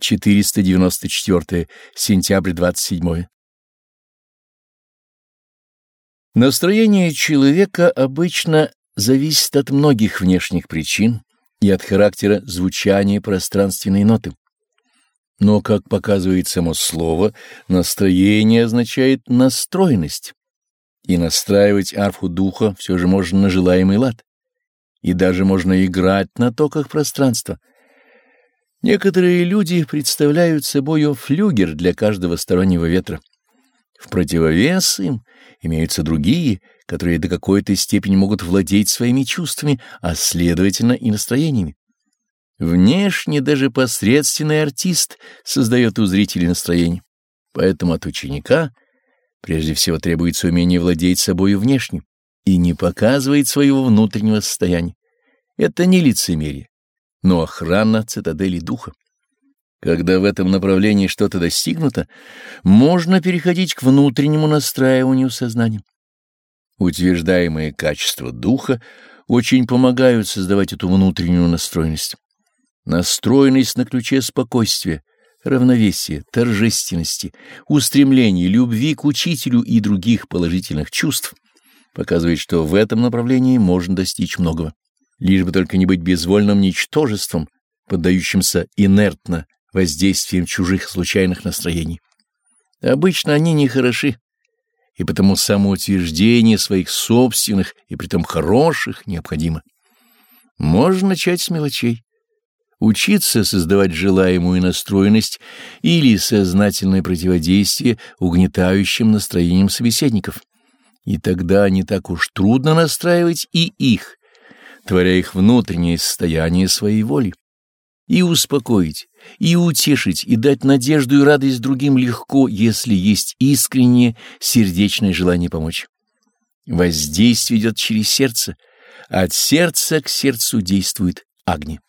494. Сентябрь 27. Настроение человека обычно зависит от многих внешних причин и от характера звучания пространственной ноты. Но, как показывает само слово, настроение означает настроенность, и настраивать арфу духа все же можно на желаемый лад, и даже можно играть на токах пространства. Некоторые люди представляют собою флюгер для каждого стороннего ветра. В противовес им имеются другие, которые до какой-то степени могут владеть своими чувствами, а следовательно и настроениями. Внешне даже посредственный артист создает у зрителей настроение. Поэтому от ученика прежде всего требуется умение владеть собою внешне и не показывает своего внутреннего состояния. Это не лицемерие, но охрана цитадели духа. Когда в этом направлении что-то достигнуто, можно переходить к внутреннему настраиванию сознания. Утверждаемые качества духа очень помогают создавать эту внутреннюю настроенность. Настроенность на ключе спокойствия, равновесия, торжественности, устремлений, любви к учителю и других положительных чувств показывает, что в этом направлении можно достичь многого. Лишь бы только не быть безвольным ничтожеством, поддающимся инертно воздействием чужих случайных настроений. Обычно они не хороши, и потому самоутверждение своих собственных и притом хороших необходимо. Можно начать с мелочей учиться создавать желаемую настроенность или сознательное противодействие угнетающим настроениям собеседников. И тогда не так уж трудно настраивать и их, творя их внутреннее состояние своей воли. И успокоить, и утешить, и дать надежду и радость другим легко, если есть искреннее сердечное желание помочь. Воздействие идет через сердце, от сердца к сердцу действует огни.